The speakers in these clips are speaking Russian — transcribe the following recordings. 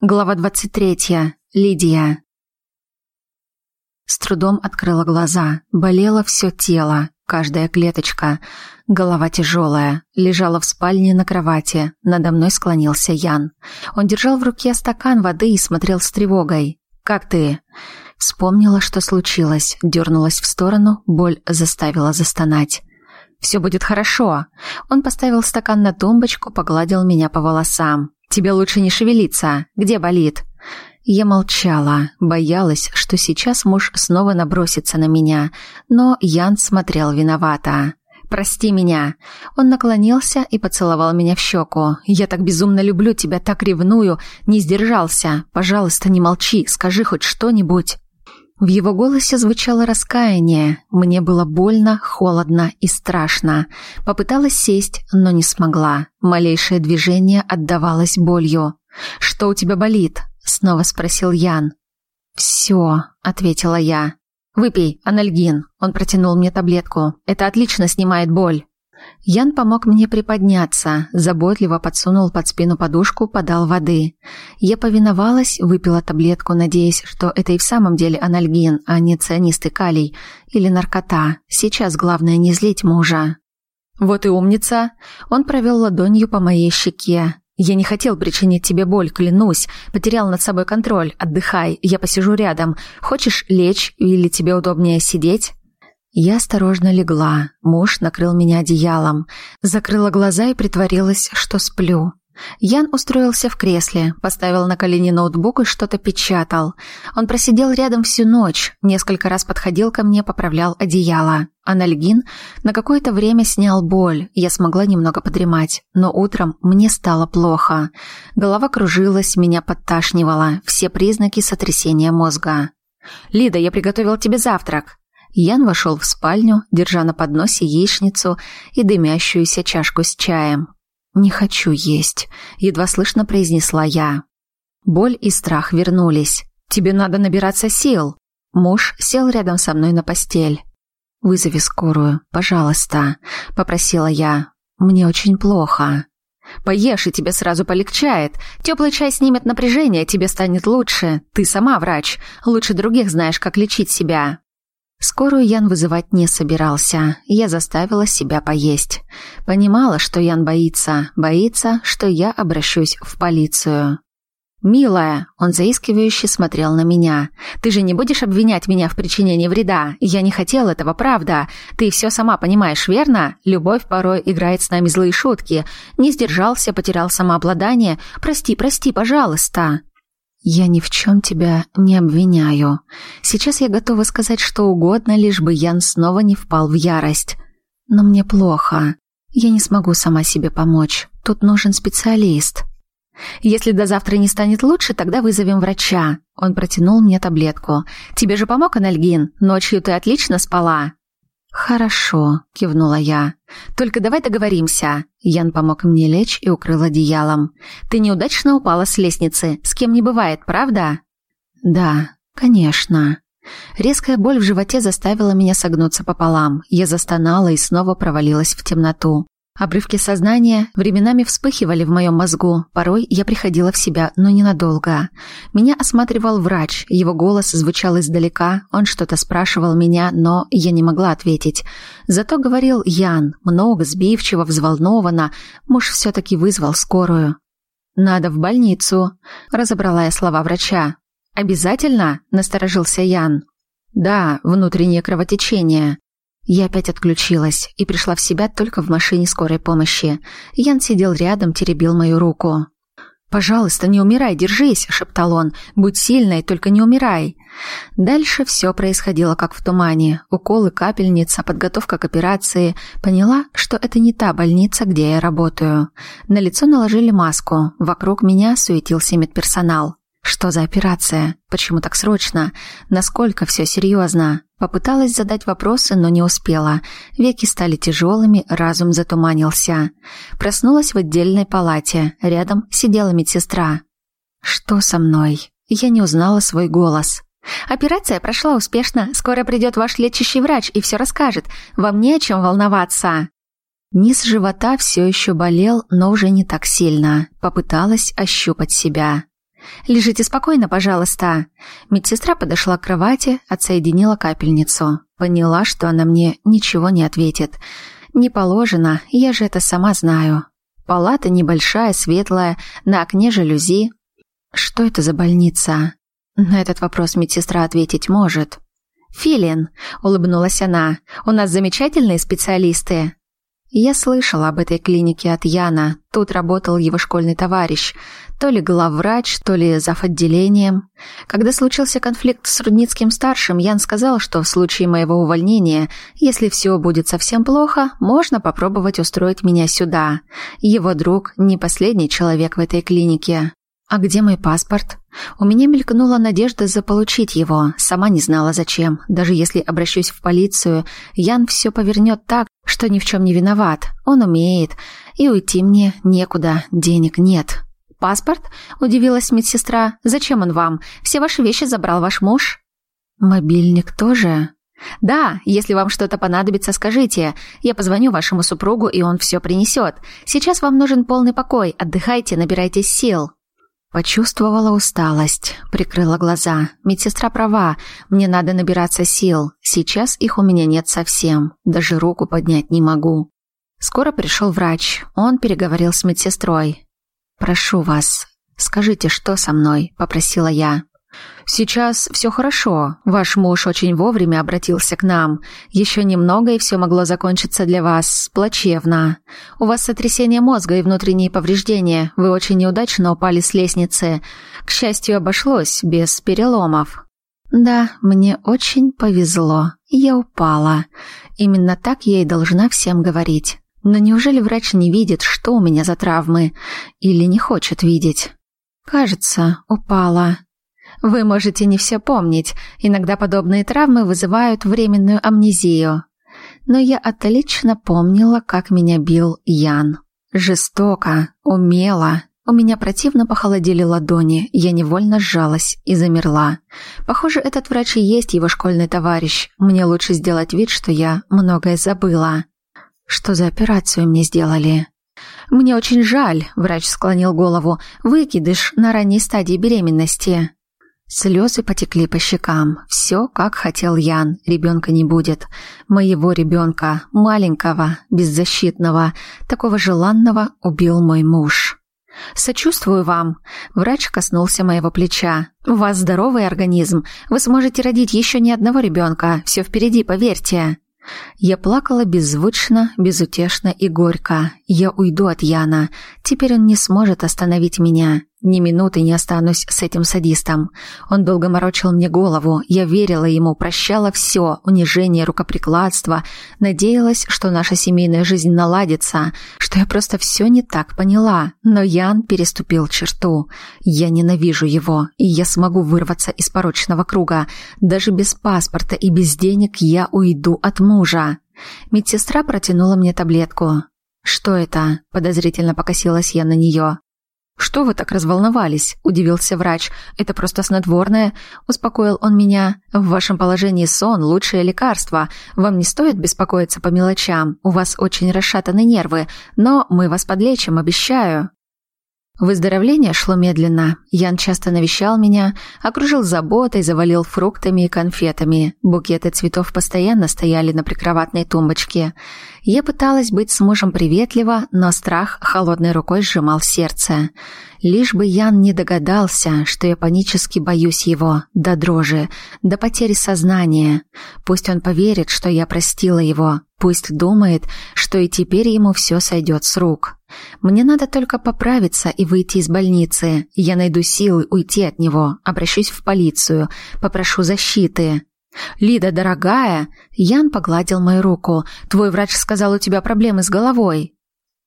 Глава 23. Лидия. С трудом открыла глаза. Болело все тело, каждая клеточка. Голова тяжелая. Лежала в спальне на кровати. Надо мной склонился Ян. Он держал в руке стакан воды и смотрел с тревогой. «Как ты?» Вспомнила, что случилось. Дернулась в сторону, боль заставила застонать. «Все будет хорошо». Он поставил стакан на тумбочку, погладил меня по волосам. Тебе лучше не шевелиться. Где болит?» Я молчала, боялась, что сейчас муж снова набросится на меня, но Ян смотрел виновато. «Прости меня». Он наклонился и поцеловал меня в щеку. «Я так безумно люблю тебя, так ревную. Не сдержался. Пожалуйста, не молчи, скажи хоть что-нибудь». В его голосе звучало раскаяние. Мне было больно, холодно и страшно. Попыталась сесть, но не смогла. Малейшее движение отдавалось болью. «Что у тебя болит?» — снова спросил Ян. «Все», — ответила я. «Выпей анальгин». Он протянул мне таблетку. «Это отлично снимает боль». Ян помог мне приподняться, заботливо подсунул под спину подушку, подал воды. Я повиновалась, выпила таблетку, надеясь, что это и в самом деле анальгин, а не цианистый калий или наркота. Сейчас главное не злить мужа. «Вот и умница!» Он провел ладонью по моей щеке. «Я не хотел причинить тебе боль, клянусь. Потерял над собой контроль. Отдыхай, я посижу рядом. Хочешь лечь или тебе удобнее сидеть?» Я осторожно легла. Муж накрыл меня одеялом. Закрыла глаза и притворилась, что сплю. Ян устроился в кресле, поставил на колени ноутбук и что-то печатал. Он просидел рядом всю ночь, несколько раз подходил ко мне, поправлял одеяло. Анальгин на какое-то время снял боль, я смогла немного подремать, но утром мне стало плохо. Голова кружилась, меня подташнивало, все признаки сотрясения мозга. «Лида, я приготовил тебе завтрак», Ян вошел в спальню, держа на подносе яичницу и дымящуюся чашку с чаем. «Не хочу есть», — едва слышно произнесла я. Боль и страх вернулись. «Тебе надо набираться сил». Муж сел рядом со мной на постель. «Вызови скорую, пожалуйста», — попросила я. «Мне очень плохо». «Поешь, и тебе сразу полегчает. Теплый чай снимет напряжение, тебе станет лучше. Ты сама врач. Лучше других знаешь, как лечить себя». Скорую Ян вызывать не собирался. Я заставила себя поесть. Понимала, что Ян боится, боится, что я обращусь в полицию. «Милая», — он заискивающе смотрел на меня, — «ты же не будешь обвинять меня в причинении вреда? Я не хотел этого, правда. Ты все сама понимаешь, верно? Любовь порой играет с нами злые шутки. Не сдержался, потерял самообладание. Прости, прости, пожалуйста». «Я ни в чем тебя не обвиняю. Сейчас я готова сказать что угодно, лишь бы Ян снова не впал в ярость. Но мне плохо. Я не смогу сама себе помочь. Тут нужен специалист». «Если до завтра не станет лучше, тогда вызовем врача». Он протянул мне таблетку. «Тебе же помог анальгин? Ночью ты отлично спала». «Хорошо», — кивнула я. «Только давай договоримся». Ян помог мне лечь и укрыл одеялом. «Ты неудачно упала с лестницы. С кем не бывает, правда?» «Да, конечно». Резкая боль в животе заставила меня согнуться пополам. Я застонала и снова провалилась в темноту. Обрывки сознания временами вспыхивали в моем мозгу. Порой я приходила в себя, но ненадолго. Меня осматривал врач. Его голос звучал издалека. Он что-то спрашивал меня, но я не могла ответить. Зато говорил Ян, много, сбивчиво, взволнованно. Муж все-таки вызвал скорую. «Надо в больницу», — разобрала я слова врача. «Обязательно?» — насторожился Ян. «Да, внутреннее кровотечение». Я опять отключилась и пришла в себя только в машине скорой помощи. Ян сидел рядом, теребил мою руку. «Пожалуйста, не умирай, держись», — шептал он. «Будь сильной, только не умирай». Дальше все происходило как в тумане. Уколы, капельница, подготовка к операции. Поняла, что это не та больница, где я работаю. На лицо наложили маску. Вокруг меня суетился медперсонал. Что за операция? Почему так срочно? Насколько все серьезно? Попыталась задать вопросы, но не успела. Веки стали тяжелыми, разум затуманился. Проснулась в отдельной палате. Рядом сидела медсестра. Что со мной? Я не узнала свой голос. Операция прошла успешно. Скоро придет ваш лечащий врач и все расскажет. Вам не о чем волноваться. Низ живота все еще болел, но уже не так сильно. Попыталась ощупать себя. Лежите спокойно, пожалуйста». Медсестра подошла к кровати, отсоединила капельницу. Поняла, что она мне ничего не ответит. «Не положено, я же это сама знаю». Палата небольшая, светлая, на окне жалюзи. Что это за больница? На этот вопрос медсестра ответить может. «Филин», — улыбнулась она, — «у нас замечательные специалисты». Я слышала об этой клинике от Яна. Тут работал его школьный товарищ. То ли главврач, то ли зав. отделением. Когда случился конфликт с Рудницким-старшим, Ян сказал, что в случае моего увольнения, если все будет совсем плохо, можно попробовать устроить меня сюда. Его друг не последний человек в этой клинике. «А где мой паспорт?» У меня мелькнула надежда заполучить его. Сама не знала зачем. Даже если обращусь в полицию, Ян все повернет так, что ни в чем не виноват. Он умеет. И уйти мне некуда, денег нет. «Паспорт?» – удивилась медсестра. «Зачем он вам? Все ваши вещи забрал ваш муж». «Мобильник тоже?» «Да, если вам что-то понадобится, скажите. Я позвоню вашему супругу, и он все принесет. Сейчас вам нужен полный покой. Отдыхайте, набирайтесь сил». Почувствовала усталость, прикрыла глаза. Медсестра права, мне надо набираться сил. Сейчас их у меня нет совсем, даже руку поднять не могу. Скоро пришел врач. Он переговорил с медсестрой. «Прошу вас, скажите, что со мной?» – попросила я. «Сейчас все хорошо. Ваш муж очень вовремя обратился к нам. Еще немного, и все могло закончиться для вас плачевно. У вас сотрясение мозга и внутренние повреждения. Вы очень неудачно упали с лестницы. К счастью, обошлось без переломов». «Да, мне очень повезло. Я упала. Именно так я и должна всем говорить. Но неужели врач не видит, что у меня за травмы? Или не хочет видеть?» «Кажется, упала», вы можете не все помнить, иногда подобные травмы вызывают временную амнезию. Но я отлично помнила, как меня бил Ян. Жестоко, умело. У меня противно похолодели ладони, я невольно сжалась и замерла. Похоже, этот врач и есть его школьный товарищ. Мне лучше сделать вид, что я многое забыла. Что за операцию мне сделали? «Мне очень жаль», — врач склонил голову, — «выкидыш на ранней стадии беременности». Слезы потекли по щекам. Все, как хотел Ян. Ребенка не будет. Моего ребенка, маленького, беззащитного, такого желанного, убил мой муж. «Сочувствую вам». Врач коснулся моего плеча. «У вас здоровый организм. Вы сможете родить еще не одного ребенка. Все впереди, поверьте». Я плакала беззвучно, безутешно и горько. Я уйду от Яна. Теперь он не сможет остановить меня. Ни минуты не останусь с этим садистом. Он долго морочил мне голову. Я верила ему, прощала все, унижение, рукоприкладство. Надеялась, что наша семейная жизнь наладится, что я просто все не так поняла. Но Ян переступил черту. Я ненавижу его, и я смогу вырваться из порочного круга. Даже без паспорта и без денег я уйду от мужа. Медсестра протянула мне таблетку. «Что это?» – подозрительно покосилась я на нее. «Что вы так разволновались?» – удивился врач. «Это просто снотворное», – успокоил он меня. «В вашем положении сон – лучшее лекарство. Вам не стоит беспокоиться по мелочам. У вас очень расшатаны нервы, но мы вас подлечим, обещаю». Выздоровление шло медленно. Ян часто навещал меня, окружил заботой, завалил фруктами и конфетами. Букеты цветов постоянно стояли на прикроватной тумбочке. Я пыталась быть с мужем приветлива, но страх холодной рукой сжимал сердце. Лишь бы Ян не догадался, что я панически боюсь его, до дрожи, до потери сознания. Пусть он поверит, что я простила его, пусть думает, что и теперь ему все сойдет с рук. Мне надо только поправиться и выйти из больницы. Я найду силы уйти от него, обращусь в полицию, попрошу защиты. «Лида, дорогая!» Ян погладил мою руку. «Твой врач сказал, у тебя проблемы с головой».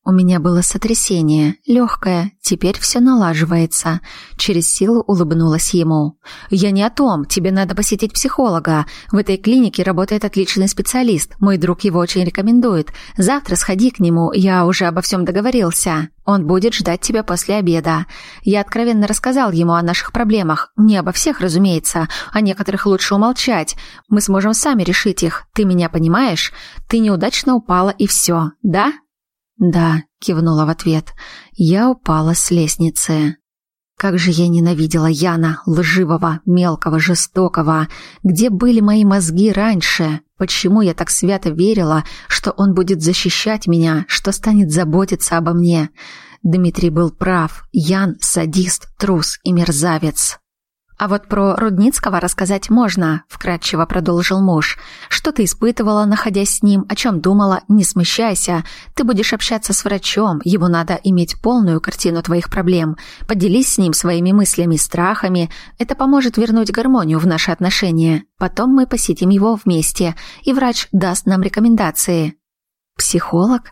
У меня было сотрясение, легкое, теперь все налаживается. Через силу улыбнулась ему. «Я не о том, тебе надо посетить психолога. В этой клинике работает отличный специалист, мой друг его очень рекомендует. Завтра сходи к нему, я уже обо всем договорился. Он будет ждать тебя после обеда. Я откровенно рассказал ему о наших проблемах. Не обо всех, разумеется, о некоторых лучше умолчать. Мы сможем сами решить их, ты меня понимаешь? Ты неудачно упала и все, да?» «Да», — кивнула в ответ. «Я упала с лестницы». Как же я ненавидела Яна, лживого, мелкого, жестокого. Где были мои мозги раньше? Почему я так свято верила, что он будет защищать меня, что станет заботиться обо мне? Дмитрий был прав. Ян – садист, трус и мерзавец. «А вот про Рудницкого рассказать можно», — вкратчиво продолжил муж. «Что ты испытывала, находясь с ним? О чем думала? Не смущайся. Ты будешь общаться с врачом. Ему надо иметь полную картину твоих проблем. Поделись с ним своими мыслями, страхами. Это поможет вернуть гармонию в наши отношения. Потом мы посетим его вместе, и врач даст нам рекомендации». Психолог?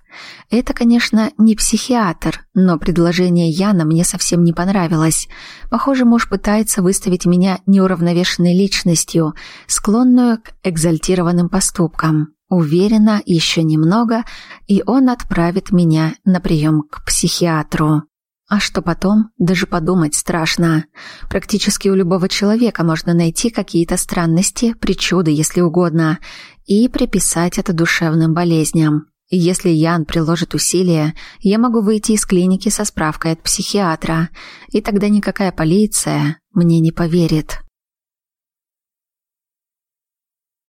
Это, конечно, не психиатр, но предложение Яна мне совсем не понравилось. Похоже, муж пытается выставить меня неуравновешенной личностью, склонную к экзальтированным поступкам. Уверена, еще немного, и он отправит меня на прием к психиатру. А что потом? Даже подумать страшно. Практически у любого человека можно найти какие-то странности, причуды, если угодно, и приписать это душевным болезням. Если Ян приложит усилия, я могу выйти из клиники со справкой от психиатра, и тогда никакая полиция мне не поверит.